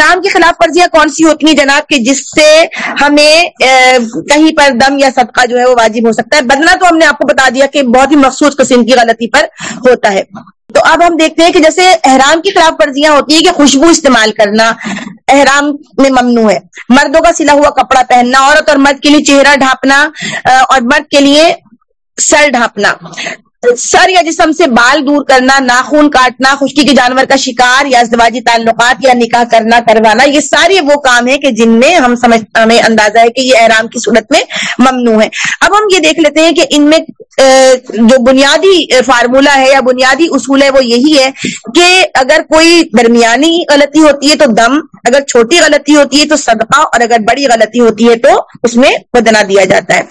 احرام کی خلاف ورزیاں کون سی ہوتی ہیں جناب کہ جس سے ہمیں کہیں پر دم یا صدقہ جو ہے وہ واجب ہو سکتا ہے؟ بدنا تو ہم نے آپ کو بتا دیا کہ بہت ہی مخصوص قسم کی غلطی پر ہوتا ہے۔ تو اب ہم دیکھتے ہیں کہ جیسے احرام کی خلاف ورزیاں ہوتی ہیں کہ خوشبو استعمال کرنا احرام میں ممنوع ہے۔ مردوں کا سلا ہوا کپڑا پہننا، عورت اور مرد کے لیے چہرہ ڈھانپنا اور مرد کے لیے سر ڈھانپنا۔ سر یا جسم سے بال دور کرنا ناخون کاٹنا، خشکی کے جانور کا شکار یا ازدواجی تعلقات یا نکاح کرنا، کروانا، یہ سارے وہ کام ہیں کہ جن میں ہم سمجھ، ہمیں اندازہ ہے کہ یہ احرام کی صورت میں ممنوع ہے۔ اب ہم یہ دیکھ لیتے ہیں کہ ان میں جو بنیادی فارمولا ہے یا بنیادی اصول ہے وہ یہی ہے کہ اگر کوئی درمیانی غلطی ہوتی ہے تو دم، اگر چھوٹی غلطی ہوتی ہے تو صدقہ اور اگر بڑی غلطی ہوتی ہے تو اس میں بدنا دیا جاتا ہے۔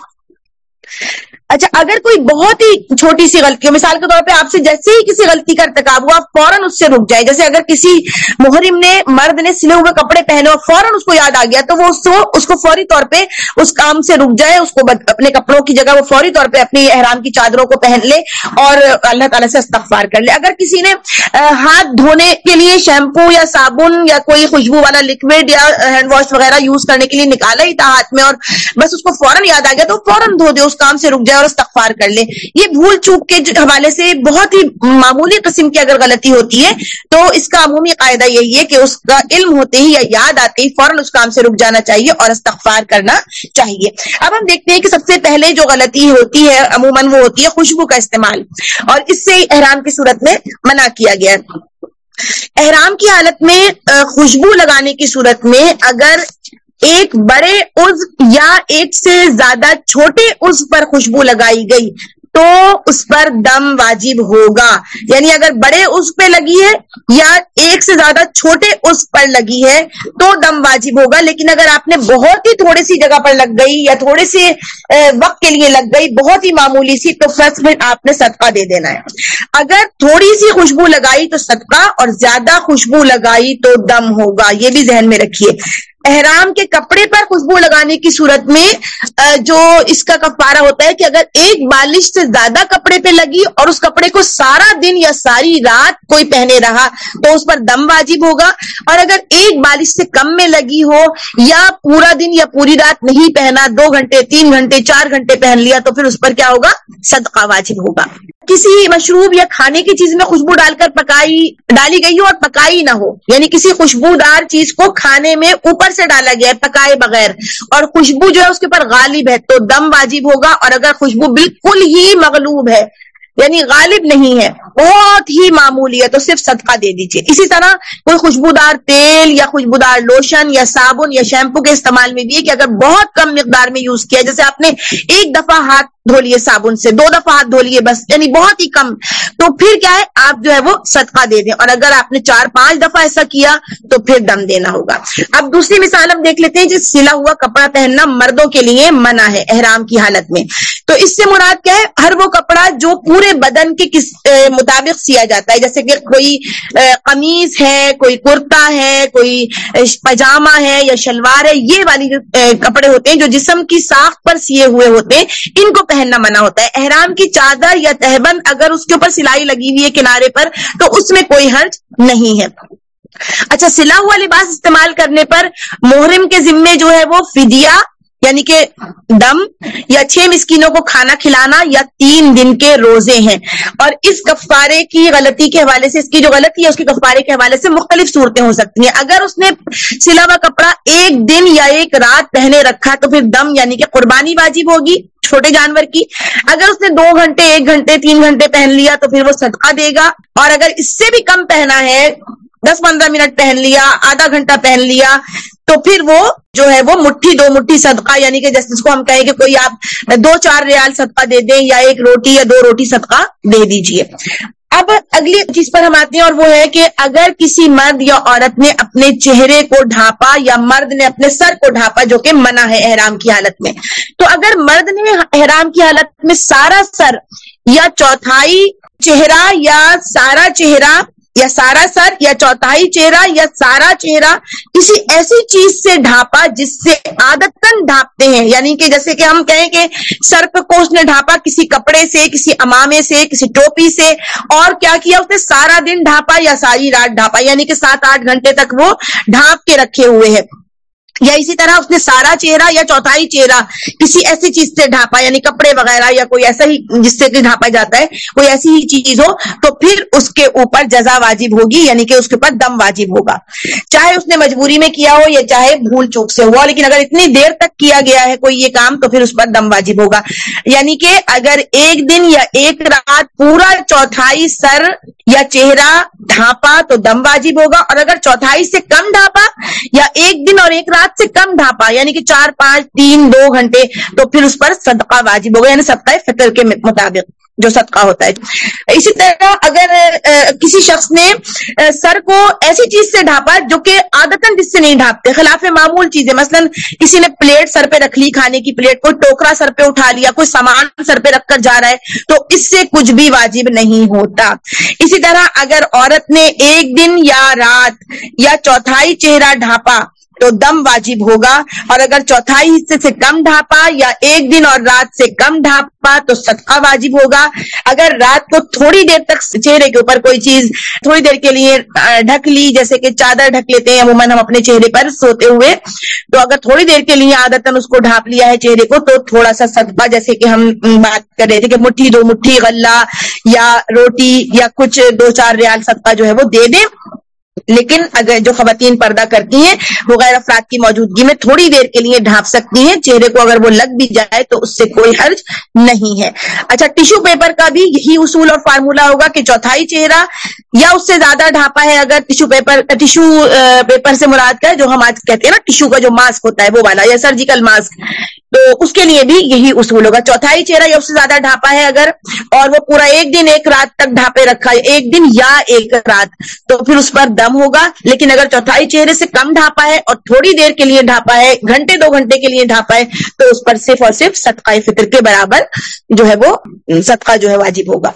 اچھا اگر کوئی بہت ہی چھوٹی سی غلطی ہو مثال کے طور پہ آپ سے جیسے ہی کسی غلطی کا ارتکاب ہوا، فوراً اس سے رک جائے۔ جیسے اگر کسی محرم نے، مرد نے سلے ہوئے کپڑے پہنے اور فوراً اس کو یاد آ گیا، تو وہ اس کو اس کو فوری طور پہ اس کام سے رک جائے، اس کو اپنے کپڑوں کی جگہ وہ فوری طور پہ اپنی احرام کی چادروں کو پہن لے اور اللہ تعالیٰ سے استغفار کر لے۔ اگر کسی نے ہاتھ دھونے کے لیے شیمپو یا صابن یا کوئی خوشبو والا لکوڈ یا ہینڈ واش وغیرہ یوز کرنے کے لیے نکالا ہی تھا ہاتھ میں اور بس اس کو فوراً یاد آ گیا، تو فوراً دھو دے، اس کام سے رک جائے۔ اور استغفار کر لے۔ یہ بھول چوک کے حوالے سے بہت ہی معمولی قسم کی اگر غلطی ہوتی ہے، تو اس کا عمومی قاعدہ یہی ہے کہ اس کا علم ہوتے ہی یا یاد آتے ہی فوراً اس کام سے رک جانا چاہیے اور استغفار کرنا چاہیے۔ اب ہم دیکھتے ہیں کہ سب سے پہلے جو غلطی ہوتی ہے، عموماً وہ ہوتی ہے خوشبو کا استعمال۔ اور اس سے احرام کی صورت میں منع کیا گیا۔ ہے احرام کی حالت میں خوشبو لگانے کی صورت میں اگر ایک بڑے عز یا ایک سے زیادہ چھوٹے عز پر خوشبو لگائی گئی۔ تو اس پر دم واجب ہوگا۔ یعنی اگر بڑے اس پہ لگی ہے یا ایک سے زیادہ چھوٹے اس پر لگی ہے تو دم واجب ہوگا۔ لیکن اگر آپ نے بہت ہی تھوڑی سی جگہ پر لگ گئی یا تھوڑے سے وقت کے لیے لگ گئی، بہت ہی معمولی سی، تو فرسٹ میں آپ نے صدقہ دے دینا ہے۔ اگر تھوڑی سی خوشبو لگائی تو صدقہ اور زیادہ خوشبو لگائی تو دم ہوگا۔ یہ بھی ذہن میں رکھیے۔ احرام کے کپڑے پر خوشبو لگانے کی صورت میں جو اس کا کفارہ ہوتا ہے کہ اگر ایک بالش سے زیادہ کپڑے پہ لگی اور اس کپڑے کو سارا دن یا ساری رات کوئی پہنے رہا تو اس پر دم واجب ہوگا۔ اور اگر ایک بالش سے کم میں لگی ہو یا پورا دن یا پوری رات نہیں پہنا، دو گھنٹے، تین گھنٹے، چار گھنٹے پہن لیا تو پھر اس پر کیا ہوگا؟ صدقہ واجب ہوگا۔ کسی مشروب یا کھانے کی چیز میں خوشبو ڈال کر پکائی، ڈالی گئی ہو اور پکائی نہ ہو۔ یعنی کسی خوشبودار چیز کو کھانے میں اوپر سے ڈالا گیا ہے، پکائے بغیر۔ اور خوشبو جو ہے اس کے اوپر غالب ہے، تو دم واجب ہوگا۔ اور اگر خوشبو بالکل ہی مغلوب ہے یعنی غالب نہیں ہے بہت ہی معمولی ہے تو صرف صدقہ دے دیجیے اسی طرح کوئی خوشبودار تیل یا خوشبودار لوشن یا صابن یا شیمپو کے استعمال میں بھی ہے کہ اگر بہت کم مقدار میں یوز کیا، جیسے آپ نے ایک دفعہ ہاتھ دھو لیے صابن سے، دو دفعہ ہاتھ دھو لیے بس یعنی بہت ہی کم۔ تو پھر کیا ہے؟ آپ جو ہے وہ صدقہ دے دیں۔ اور اگر آپ نے چار پانچ دفعہ ایسا کیا تو پھر دم دینا ہوگا۔ اب دوسری مثال ہم دیکھ لیتے ہیں، جس سلا ہوا کپڑا پہننا مردوں کے لیے منع ہے، احرام کی حالت میں۔ تو اس سے مراد کیا ہے؟ ہر وہ کپڑا جو پورے بدن کے کس مطابق سیا جاتا ہے۔ جیسے کہ کوئی قمیض ہے، کوئی کرتا ہے، کوئی پاجامہ ہے یا شلوار ہے، یہ والی کپڑے ہوتے ہیں جو جسم کی ساخت پر سیے ہوئے ہوتے ہیں، ان کو پہننا منع ہوتا ہے۔ احرام کی چادر یا تہبند اگر اس کے اوپر سلائی لگی ہوئی ہے کنارے پر، تو اس میں کوئی حرج نہیں ہے۔ اچھا سلا ہوا لباس استعمال کرنے پر محرم کے ذمے جو ہے وہ فدیہ یعنی کہ دم یا چھ مسکینوں کو کھانا کھلانا یا تین دن کے روزے ہیں۔ اور اس کفارے کی غلطی کے حوالے سے، اس کی جو غلطی ہے، اس کے کفارے کے حوالے سے مختلف صورتیں ہو سکتی ہیں۔ اگر اس نے سلا ہوا کپڑا ایک دن یا ایک رات پہنے رکھا تو پھر دم یعنی کہ قربانی واجب ہوگی چھوٹے جانور کی۔ اگر اس نے دو گھنٹے، ایک گھنٹے، تین گھنٹے پہن لیا تو پھر وہ صدقہ دے گا۔ اور اگر اس سے بھی کم پہنا ہے، دس پندرہ منٹ پہن لیا، آدھا گھنٹہ پہن لیا تو پھر وہ جو ہے وہ مٹھی، دو مٹھی صدقہ یعنی کہ جس کو ہم کہیں کہ کوئی آپ دو چار ریال صدقہ دے دیں یا ایک روٹی یا دو روٹی صدقہ دے دیجیے۔ اب اگلی چیز پر ہم آتے ہیں اور وہ ہے کہ اگر کسی مرد یا عورت نے اپنے چہرے کو ڈھانپا یا مرد نے اپنے سر کو ڈھانپا، جو کہ منع ہے احرام کی حالت میں، تو اگر مرد نے احرام کی حالت میں سارا سر یا چوتھائی چہرہ یا سارا چہرہ یا سارا سر یا چوتھائی چہرہ یا سارا چہرہ کسی ایسی چیز سے ڈھانپا جس سے عادتن ڈھانپتے ہیں۔ یعنی کہ جیسے کہ ہم کہیں کہ سر کو اس نے ڈھانپا کسی کپڑے سے، کسی امامے سے، کسی ٹوپی سے، اور کیا کیا اس نے سارا دن ڈھانپا یا ساری رات ڈھانپا یعنی کہ سات آٹھ گھنٹے تک وہ ڈھانپ کے رکھے ہوئے ہیں۔ یا اسی طرح اس نے سارا چہرہ یا چوتھائی چہرہ کسی ایسی چیز سے ڈھانپا یعنی کپڑے وغیرہ یا کوئی ایسا ہی جس سے ڈھانپا جاتا ہے، کوئی ایسی ہی چیز ہو، تو پھر اس کے اوپر جزا واجب ہوگی یعنی کہ اس کے اوپر دم واجب ہوگا۔ چاہے اس نے مجبوری میں کیا ہو یا چاہے بھول چوک سے ہوا، لیکن اگر اتنی دیر تک کیا گیا ہے کوئی یہ کام، تو پھر اس پر دم واجب ہوگا۔ یعنی کہ اگر ایک دن یا ایک رات پورا چوتھائی سر یا چہرہ ڈھانپا تو دم واجب ہوگا اور اگر چوتھائی سے کم ڈھانپا یا ایک دن اور ایک رات سے کم ڈھانپا یعنی کہ چار، پانچ، تین، دو گھنٹے، تو پھر اس پر صدقہ واجب ہوگا یعنی صدقہ فطر کے مطابق جو صدقہ ہوتا ہے۔ اسی طرح اگر کسی شخص نے سر کو ایسی چیز سے ڈھانپا جو کہ عادتاً جس سے نہیں ڈھانپتے، خلاف معمول چیزیں مثلا کسی نے پلیٹ سر پہ رکھ لی، کھانے کی پلیٹ کوئی ٹوکرا سر پہ اٹھا لیا، کوئی سامان سر پہ رکھ کر جا رہا ہے، تو اس سے کچھ بھی واجب نہیں ہوتا۔ اسی طرح اگر عورت نے ایک دن یا رات یا چوتھائی چہرہ ڈھانپا تو دم واجب ہوگا اور اگر چوتھائی حصے سے کم ڈھانپا یا ایک دن اور رات سے کم ڈھانپا تو صدقہ واجب ہوگا۔ اگر رات کو تھوڑی دیر تک چہرے کے اوپر کوئی چیز تھوڑی دیر کے لیے ڈھک لی، جیسے کہ چادر ڈھک لیتے ہیں، عموماً ہم اپنے چہرے پر سوتے ہوئے، تو اگر تھوڑی دیر کے لیے عادت اس کو ڈھانپ لیا ہے چہرے کو، تو تھوڑا سا صدقہ، جیسے کہ ہم بات کر رہے تھے کہ مٹھی، دو مٹھی، غلہ یا روٹی یا کچھ دو چار ریال صدقہ جو ہے وہ دے دیں۔ لیکن اگر جو خواتین پردہ کرتی ہیں، وہ غیر افراد کی موجودگی میں تھوڑی دیر کے لیے ڈھانپ سکتی ہیں۔ چہرے کو اگر وہ لگ بھی جائے تو اس سے کوئی حرج نہیں ہے۔ اچھا ٹیشو پیپر کا بھی یہی اصول اور فارمولا ہوگا کہ چوتھائی چہرہ یا اس سے زیادہ ڈھانپا ہے اگر ٹیشو پیپر ٹیشو پیپر سے مراد کا جو ہم آج کہتے ہیں نا ٹیشو کا جو ماسک ہوتا ہے، وہ والا یا سرجیکل ماسک۔ تو اس کے لیے بھی یہی اصول ہوگا۔ چوتھائی چہرہ یا اس سے زیادہ ڈھانپا ہے اگر، اور وہ پورا ایک دن ایک رات تک ڈھانپے رکھا ہے ایک دن یا ایک رات، تو پھر اس پر دم ہوگا۔ لیکن اگر چوتھائی چہرے سے کم ڈھاپا ہے اور تھوڑی دیر کے لیے ڈھانپا ہے، گھنٹے دو گھنٹے کے لیے ڈھانپا ہے، تو اس پر صرف اور صرف صدقہ فطر کے برابر جو ہے وہ، صدقہ جو ہے واجب ہوگا۔